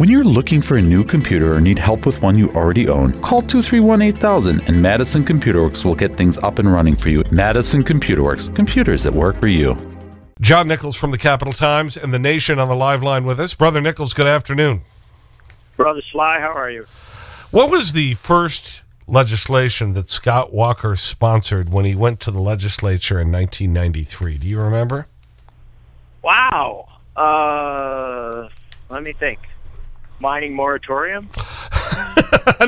When you're looking for a new computer or need help with one you already own, call 231 8000 and Madison Computer Works will get things up and running for you. Madison Computer Works, computers that work for you. John Nichols from the Capital Times and The Nation on the live line with us. Brother Nichols, good afternoon. Brother Sly, how are you? What was the first legislation that Scott Walker sponsored when he went to the legislature in 1993? Do you remember? Wow. Uh, let me think. Mining moratorium?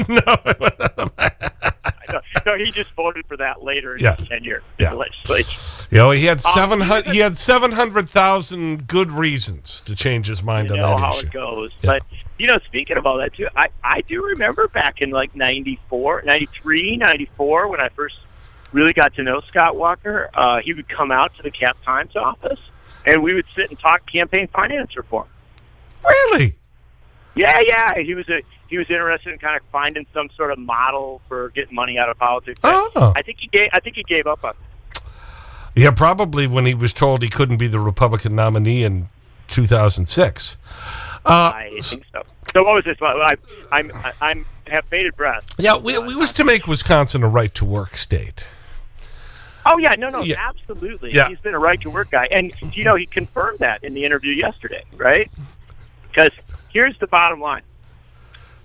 no. no, he just voted for that later in Yeah. his tenure Yeah. in the legislature. You know, he had Um, 700 he had 700,000 good reasons to change his mind on know that how issue. it goes. Yeah. But, you know, speaking of all that, too, I, I do remember back in like 94, 93, 94, when I first really got to know Scott Walker, uh, he would come out to the Cap Times office and we would sit and talk campaign finance reform. Really? Yeah, yeah. He was a he was interested in kind of finding some sort of model for getting money out of politics. Oh. I think he gave I think he gave up on. it. Yeah, probably when he was told he couldn't be the Republican nominee in 2006. Uh, I think so. So what was this? I, I'm I, I'm have bated breath. yeah, we, we was to make Wisconsin a right to work state. Oh yeah, no, no, Yeah. absolutely. Yeah. He's been a right to work guy, and you know he confirmed that in the interview yesterday, right? Because here's the bottom line: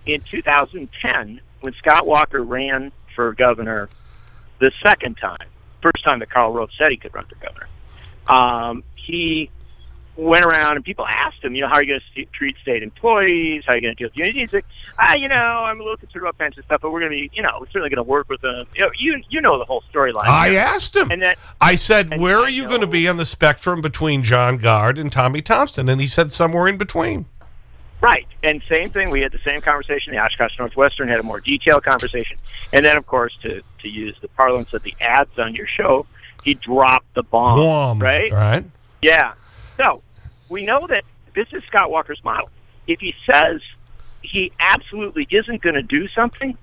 in 2010, when Scott Walker ran for governor the second time, first time that Karl Rove said he could run for governor, um, he went around and people asked him, you know, how are you going to treat state employees? How are you going to deal with unions? He's like, ah, you know, I'm a little concerned about pension stuff, but we're going to be, you know, we're certainly going to work with them. You know, you, you know the whole storyline. I here. asked him. And that, I said, where I are you going to be on the spectrum between John Gard and Tommy Thompson? And he said somewhere in between. Right. And same thing. We had the same conversation. The Oshkosh Northwestern had a more detailed conversation. And then, of course, to, to use the parlance of the ads on your show, he dropped the bomb. Wham, Right? Right? Yeah. So we know that this is Scott Walker's model. If he says he absolutely isn't going to do something,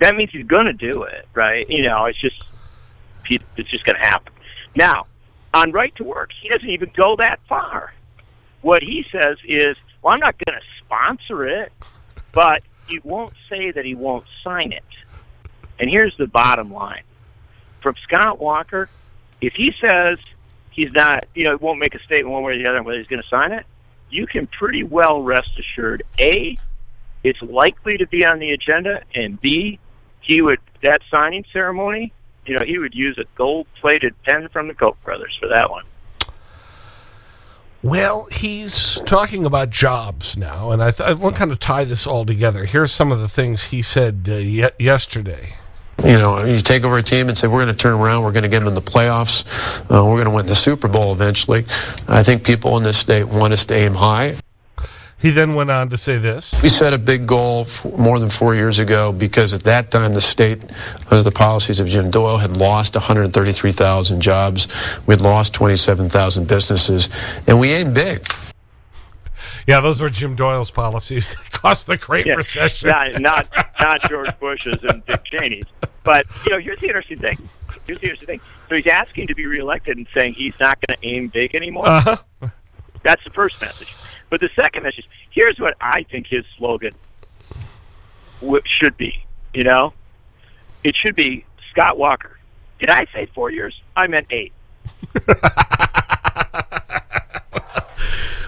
that means he's going to do it, right? You know, it's just it's just going to happen. Now, on right to work, he doesn't even go that far. What he says is, "Well, I'm not going to sponsor it, but he won't say that he won't sign it." And here's the bottom line: from Scott Walker, if he says he's not, you know, won't make a statement one way or the other whether he's going to sign it, you can pretty well rest assured A, it's likely to be on the agenda, and B, he would, that signing ceremony, you know, he would use a gold plated pen from the Koch brothers for that one. Well, he's talking about jobs now, and I, I want to kind of tie this all together. Here's some of the things he said uh, ye yesterday. You know, you take over a team and say, we're going to turn around, we're going to get them in the playoffs, uh, we're going to win the Super Bowl eventually. I think people in this state want us to aim high. He then went on to say this. We set a big goal f more than four years ago because at that time the state, under the policies of Jim Doyle, had lost 133,000 jobs. We'd lost 27,000 businesses, and we aimed big. Yeah, those were Jim Doyle's policies. They caused the Great Yeah, Recession. Not, not, not George Bush's and Dick Cheney's. But, you know, here's the interesting thing. Here's the interesting thing. So he's asking to be reelected and saying he's not going to aim big anymore. Uh-huh. That's the first message. But the second message, here's what I think his slogan should be. You know, it should be Scott Walker. Did I say four years? I meant eight.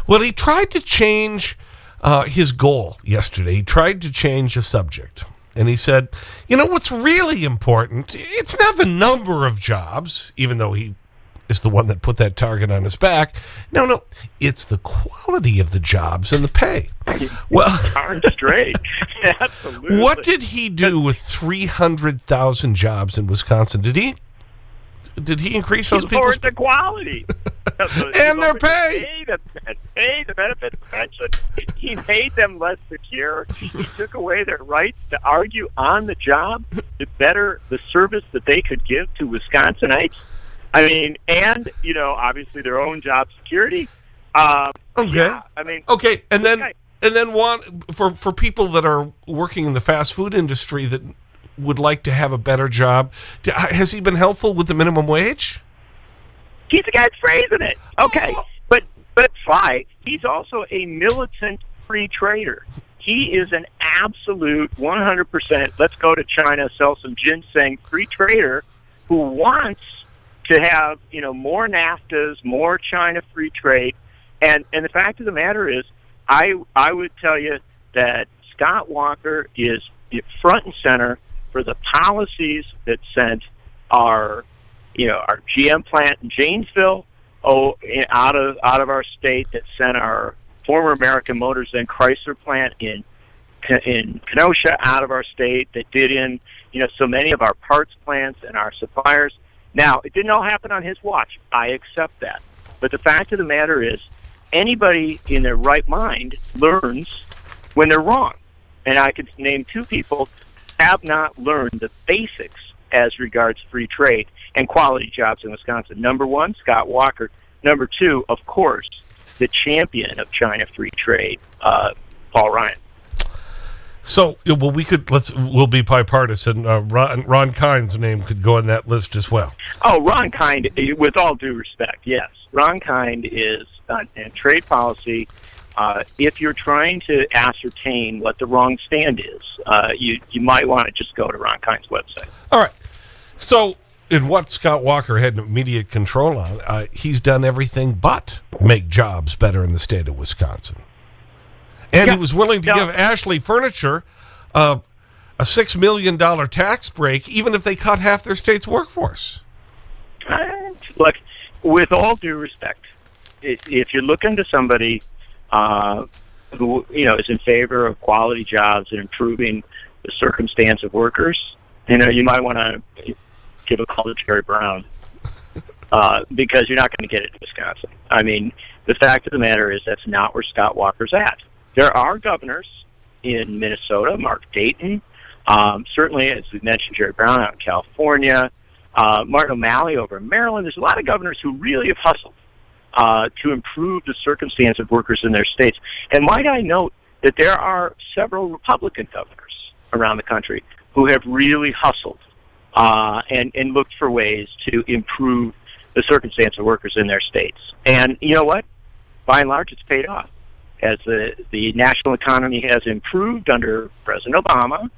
Well, he tried to change uh, his goal yesterday. He tried to change the subject. And he said, you know, what's really important, it's not the number of jobs, even though he is the one that put that target on his back. No, no, it's the quality of the jobs and the pay. Well, Darn straight. Absolutely. what did he do with 300,000 jobs in Wisconsin? Did he, did he increase those people's lowered the quality. And their pay. Pay the, pay the benefits pension. He made them less secure. He took away their rights to argue on the job to better the service that they could give to Wisconsinites. I mean, and, you know, obviously their own job security. Um, Okay. Yeah, I mean, Okay, and then Okay. and then want for for people that are working in the fast food industry that would like to have a better job. Has he been helpful with the minimum wage? he's the guy that's phrasing it. Okay, but but Sly, he's also a militant free trader. He is an absolute 100%, let's go to China, sell some ginseng free trader who wants to have, you know, more NAFTAs, more China free trade. And, and the fact of the matter is, I, I would tell you that Scott Walker is front and center for the policies that sent our, you know, our GM plant in Janesville oh, out of out of our state that sent our former American Motors and Chrysler plant in in Kenosha out of our state that did in you know so many of our parts plants and our suppliers. Now it didn't all happen on his watch. I accept that, but the fact of the matter is, anybody in their right mind learns when they're wrong, and I could name two people have not learned the basics as regards free trade and quality jobs in Wisconsin. Number one, Scott Walker. Number two, of course, the champion of China free trade, uh, Paul Ryan. So, well, we could, let's, we'll be bipartisan. Uh, Ron, Ron Kind's name could go on that list as well. Oh, Ron Kind, with all due respect, yes. Ron Kind is uh, in trade policy. Uh, if you're trying to ascertain what the wrong stand is, uh, you, you might want to just go to Ron Kind's website. All right. So, in what Scott Walker had immediate control on, uh, he's done everything but make jobs better in the state of Wisconsin. And yeah. he was willing to give Ashley Furniture uh, a $6 million tax break, even if they cut half their state's workforce. Uh, look, with all due respect, if you're looking to somebody uh, who you know is in favor of quality jobs and improving the circumstance of workers, you know, you might want to give a call to Jerry Brown uh, because you're not going to get it in Wisconsin. I mean, the fact of the matter is that's not where Scott Walker's at. There are governors in Minnesota, Mark Dayton, um, certainly, as we mentioned, Jerry Brown out in California, uh, Martin O'Malley over in Maryland. There's a lot of governors who really have hustled uh, to improve the circumstance of workers in their states. And might I note that there are several Republican governors around the country who have really hustled uh, and, and looked for ways to improve the circumstance of workers in their states. And you know what? By and large, it's paid off. As the, the national economy has improved under President Obama,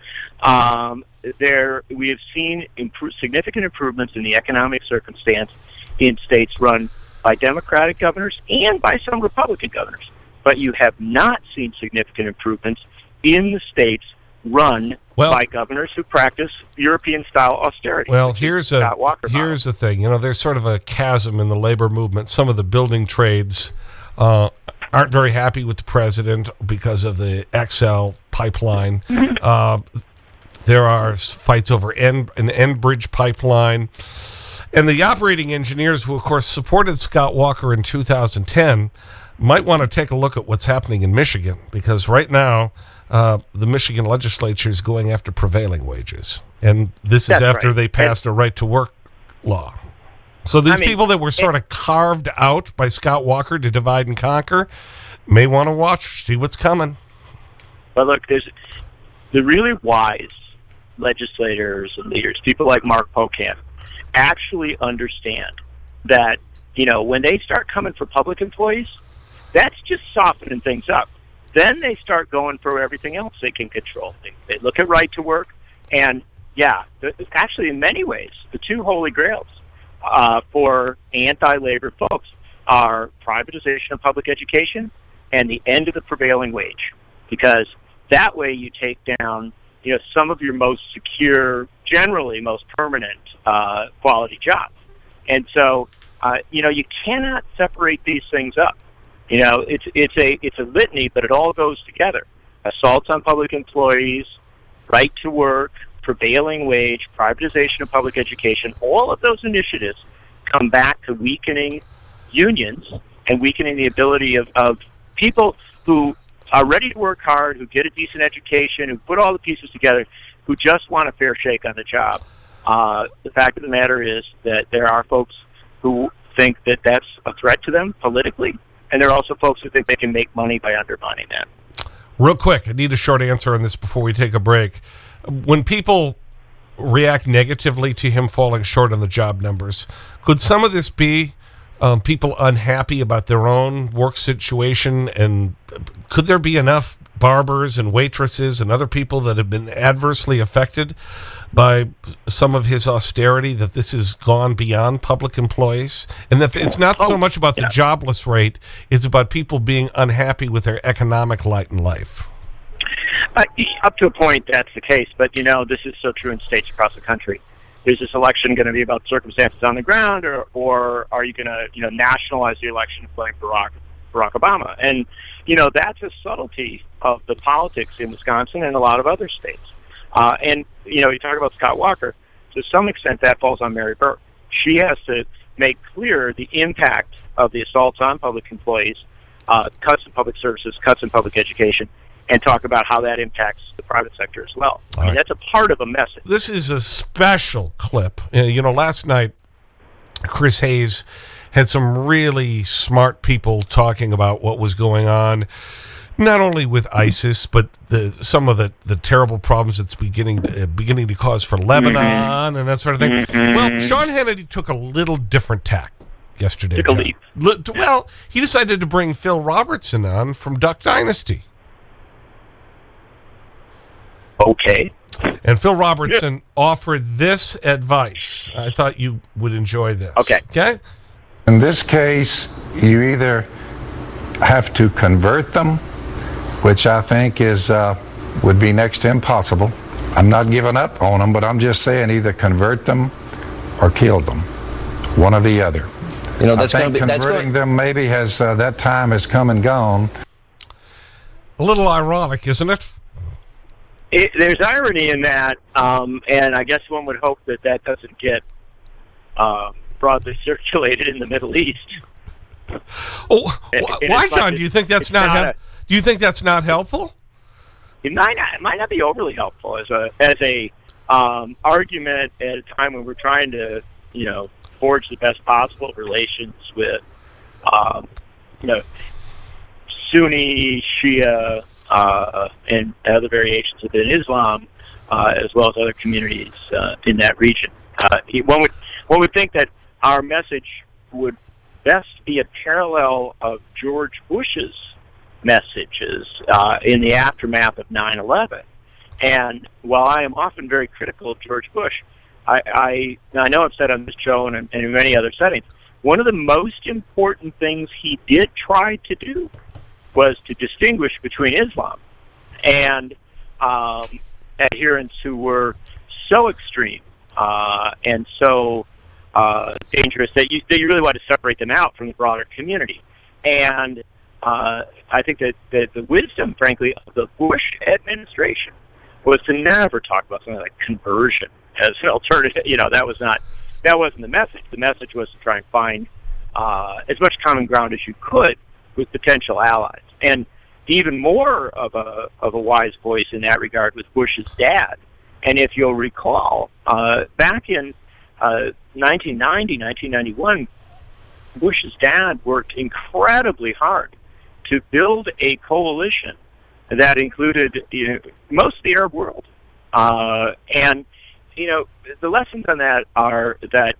um, there we have seen improve, significant improvements in the economic circumstance in states run by Democratic governors and by some Republican governors. But you have not seen significant improvements in the states run well, by governors who practice European style austerity. Well, here's a here's the thing. You know, there's sort of a chasm in the labor movement. Some of the building trades uh, aren't very happy with the president because of the XL pipeline. Uh, there are fights over N, an Enbridge pipeline. And the operating engineers, who, of course, supported Scott Walker in 2010, might want to take a look at what's happening in Michigan because right now uh, the Michigan legislature is going after prevailing wages. And this is That's after right. they passed a right to work law. So these I mean, people that were sort of carved out by Scott Walker to divide and conquer may want to watch, see what's coming. But look, there's the really wise legislators and leaders, people like Mark Pocan, actually understand that, you know, when they start coming for public employees, that's just softening things up. Then they start going for everything else they can control. They, they look at right to work, and yeah, actually, in many ways, the two holy grails uh, for anti-labor folks are privatization of public education and the end of the prevailing wage, because that way you take down you know some of your most secure, generally most permanent uh, quality jobs, and so uh, you know you cannot separate these things up. You know, it's it's a it's a litany, but it all goes together. Assaults on public employees, right to work, prevailing wage, privatization of public education, all of those initiatives come back to weakening unions and weakening the ability of, of people who are ready to work hard, who get a decent education, who put all the pieces together, who just want a fair shake on the job. Uh, the fact of the matter is that there are folks who think that that's a threat to them politically, and there are also folks who think they can make money by undermining that. Real quick, I need a short answer on this before we take a break. When people react negatively to him falling short on the job numbers, could some of this be um, people unhappy about their own work situation? And could there be enough barbers and waitresses and other people that have been adversely affected by some of his austerity that this has gone beyond public employees? And that it's not so Oh, much about the jobless rate, it's about people being unhappy with their economic light in life. Uh, up to a point, that's the case. But you know, this is so true in states across the country. Is this election going to be about circumstances on the ground, or, or are you going to, you know, nationalize the election and blame Barack Barack Obama? And you know, that's a subtlety of the politics in Wisconsin and a lot of other states. Uh, and you know, you talk about Scott Walker. To some extent, that falls on Mary Burke. She has to make clear the impact of the assaults on public employees, uh, cuts in public services, cuts in public education, and talk about how that impacts the private sector as well. I mean, right. that's a part of a message. This is a special clip. Uh, You know, last night, Chris Hayes had some really smart people talking about what was going on, not only with ISIS, but the, some of the, the terrible problems it's beginning to, uh, beginning to cause for Lebanon and that sort of thing. Well, Sean Hannity took a little different tack yesterday. Took a leap. Well, he decided to bring Phil Robertson on from Duck Dynasty. Okay. And Phil Robertson offered this advice. I thought you would enjoy this. Okay. Okay? In this case, you either have to convert them, which I think is uh, would be next to impossible. I'm not giving up on them, but I'm just saying either convert them or kill them, one or the other. You know, that's I going think to be converting going, them maybe has uh, that time has come and gone. A little ironic, isn't it? It, there's irony in that, um, and I guess one would hope that that doesn't get uh, broadly circulated in the Middle East. Oh, why, John? Do you think that's not? not a- do you think that's not helpful? It might not, it might not be overly helpful as a as a um, argument at a time when we're trying to you know forge the best possible relations with um, you know Sunni, Shia, uh, and other variations within Islam, uh, as well as other communities uh, in that region. Uh, he- one would one would think that our message would best be a parallel of George Bush's messages uh, in the aftermath of 9/11. And while I am often very critical of George Bush, I I, I know I've said on this show and, and in many other settings, one of the most important things he did try to do was to distinguish between Islam and um, adherents who were so extreme uh, and so uh, dangerous that you, that you really want to separate them out from the broader community. And uh, I think that, that the wisdom, frankly, of the Bush administration was to never talk about something like conversion as an alternative. You know, that was not that wasn't the message. The message was to try and find uh, as much common ground as you could with potential allies. And even more of a of a wise voice in that regard was Bush's dad. And if you'll recall, uh, back in uh, 1990, 1991, Bush's dad worked incredibly hard to build a coalition that included you know, most of the Arab world. Uh, and, you know, the lessons on that are that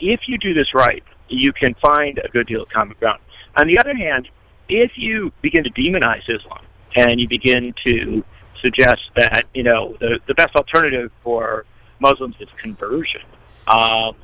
if you do this right, you can find a good deal of common ground. On the other hand, if you begin to demonize Islam and you begin to suggest that, you know, the, the best alternative for Muslims is conversion, um,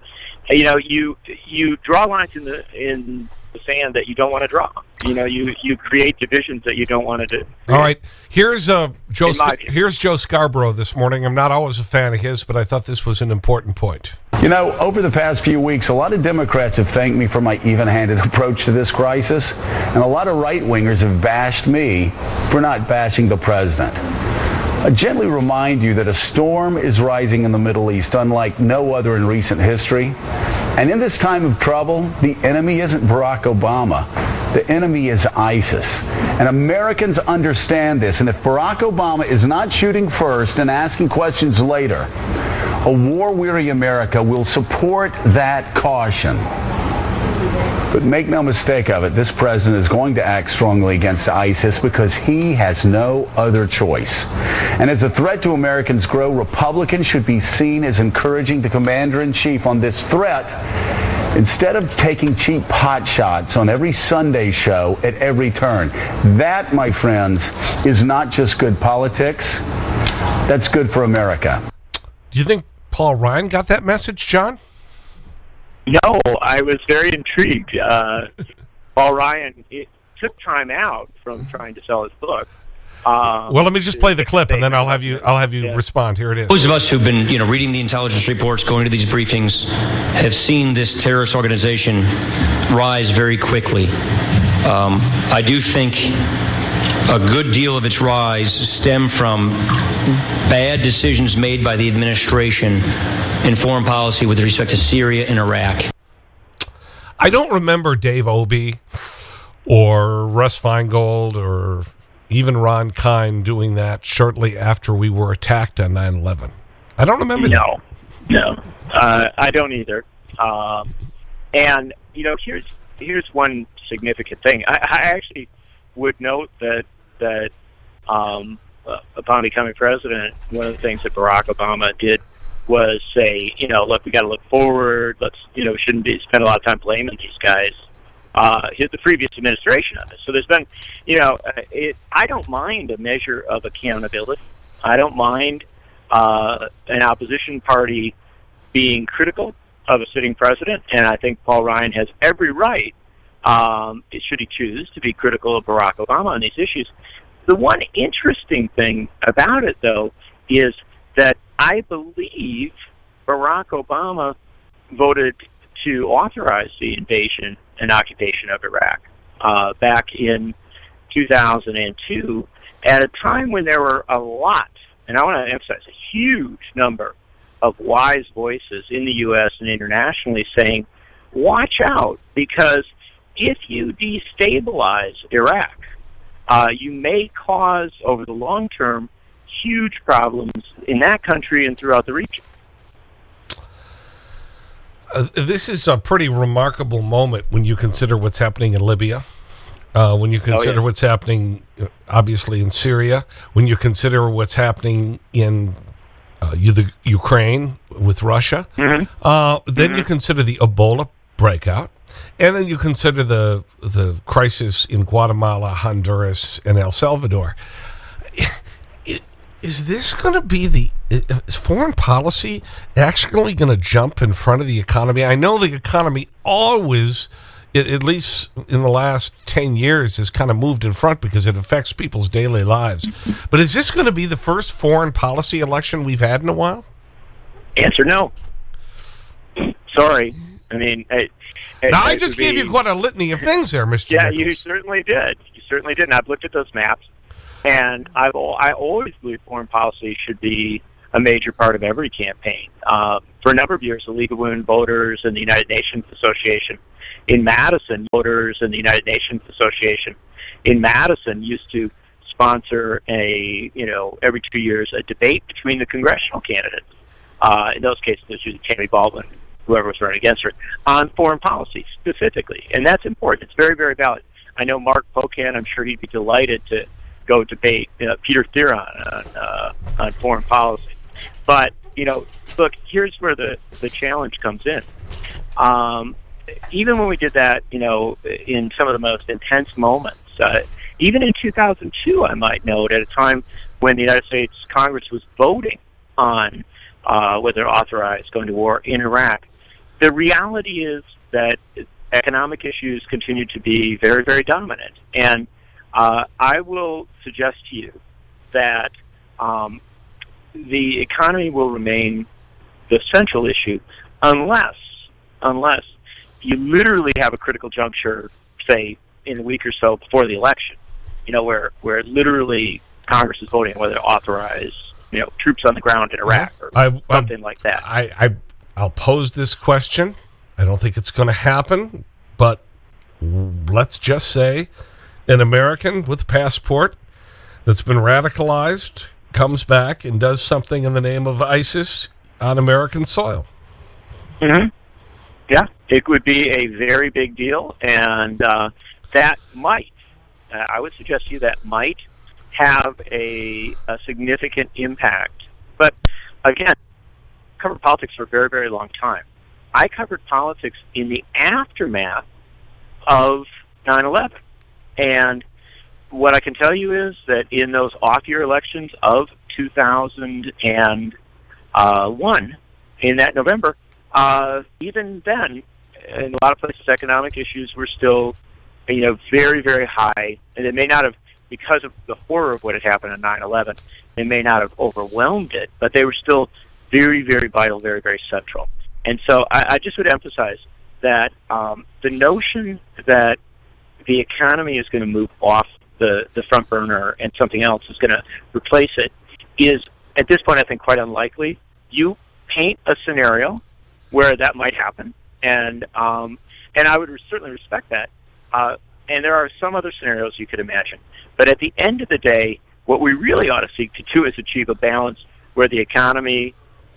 you know, you you draw lines in the in the sand that you don't want to draw. You know, you you create divisions that you don't want to do. All right. Here's uh, Joe. Sc- here's Joe Scarborough this morning. I'm not always a fan of his, but I thought this was an important point. You know, over the past few weeks, a lot of Democrats have thanked me for my even handed approach to this crisis, and a lot of right wingers have bashed me for not bashing the president. I gently remind you that a storm is rising in the Middle East, unlike no other in recent history. And in this time of trouble, the enemy isn't Barack Obama. The enemy is ISIS. And Americans understand this. And if Barack Obama is not shooting first and asking questions later, a war weary America will support that caution. But make no mistake of it, this president is going to act strongly against ISIS because he has no other choice. And as the threat to Americans grow, Republicans should be seen as encouraging the commander in chief on this threat instead of taking cheap pot shots on every Sunday show at every turn. That, my friends, is not just good politics, that's good for America. Do you think Paul Ryan got that message, John? No, I was very intrigued. Uh, Paul Ryan it took time out from trying to sell his book. Uh, well, let me just play the clip, and then I'll have you. I'll have you yeah. respond. Here it is. Those of us who've been, you know, reading the intelligence reports, going to these briefings, have seen this terrorist organization rise very quickly. Um, I do think a good deal of its rise stem from bad decisions made by the administration in foreign policy with respect to Syria and Iraq. I don't remember Dave Obey or Russ Feingold or even Ron Kind doing that shortly after we were attacked on 9 11. I don't remember no, that. No, uh, I don't either. Um, and, you know, here's, here's one significant thing. I, I actually would note that, that um, uh, upon becoming president, one of the things that Barack Obama did was say, you know, look, we got to look forward. Let's, you know, shouldn't be spend a lot of time blaming these guys uh, the previous administration of it. So there's been, you know, uh, it, I don't mind a measure of accountability. I don't mind uh, an opposition party being critical of a sitting president, and I think Paul Ryan has every right, um, should he choose, to be critical of Barack Obama on these issues. The one interesting thing about it, though, is that I believe Barack Obama voted to authorize the invasion and occupation of Iraq uh, back in 2002 at a time when there were a lot, and I want to emphasize a huge number of wise voices in the U.S. and internationally saying, watch out, because if you destabilize Iraq, uh, you may cause, over the long term, huge problems in that country and throughout the region. Uh, this is a pretty remarkable moment when you consider what's happening in Libya, uh, when you oh, consider oh, yeah. what's happening, uh, obviously, in Syria, when you consider what's happening in uh, the Ukraine with Russia. Mm -hmm. then mm -hmm. you mm-hmm. consider the Ebola breakout. And then you consider the, the crisis in Guatemala, Honduras, and El Salvador is this going to be the is foreign policy actually going to jump in front of the economy? I know the economy always, at least in the last 10 years, has kind of moved in front because it affects people's daily lives. Mm-hmm. But is this going to be the first foreign policy election we've had in a while? Answer no. Sorry. I mean, I, now, I just gave be, you quite a litany of things there, Mr. Yeah, Nichols. you certainly did. You certainly did. And I've looked at those maps. And I've I always believe foreign policy should be a major part of every campaign. Um, for a number of years, the League of Women Voters and the United Nations Association in Madison, voters and the United Nations Association in Madison used to sponsor a you know every two years a debate between the congressional candidates. Uh, in those cases, it was usually Tammy Baldwin, whoever was running against her, on foreign policy specifically, and that's important. It's very very valid. I know Mark Pocan. I'm sure he'd be delighted to go debate uh, Peter Theron on, uh, on foreign policy. But you know, look, here's where the the challenge comes in. Um, even when we did that, you know, in some of the most intense moments, uh, even in 2002, I might note, at a time when the United States Congress was voting on uh, whether to authorize going to war in Iraq, the reality is that economic issues continue to be very, very dominant. And uh, I will suggest to you that um, the economy will remain the central issue unless unless you literally have a critical juncture, say in a week or so before the election, you know, where where literally Congress is voting whether to authorize you know troops on the ground in Iraq or I, something I, like that. I, I I'll pose this question. I don't think it's going to happen, but let's just say an American with a passport that's been radicalized comes back and does something in the name of ISIS on American soil. Mm -hmm. Yeah, it would be a very big deal, and uh, that might, uh, I would suggest to you that might have a, a significant impact. But again, covered politics for a very, very long time. I covered politics in the aftermath of 9/11, and what I can tell you is that in those off-year elections of 2001, uh, in that November, uh, even then, in a lot of places, economic issues were still, you know, very, very high, and it may not have, because of the horror of what had happened on 9/11, they may not have overwhelmed it, but they were still very, very vital, very, very central. And so, I, I just would emphasize that um, the notion that the economy is going to move off the, the front burner and something else is going to replace it is, at this point, I think, quite unlikely. You paint a scenario where that might happen, and um, and I would certainly respect that. Uh, and there are some other scenarios you could imagine. But at the end of the day, what we really ought to seek to do is achieve a balance where the economy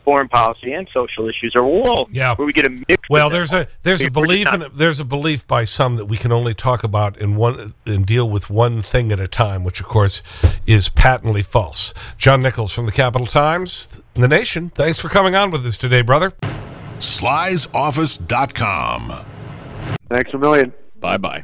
foreign policy and social issues are all yeah. where we get a mix. Well, there's a there's a belief in there's a belief by some that we can only talk about in one and deal with one thing at a time, which of course is patently false. John Nichols from the Capital Times, The Nation. Thanks for coming on with us today, brother. Sly'sOffice.com. Thanks a million. Bye bye.